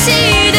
心。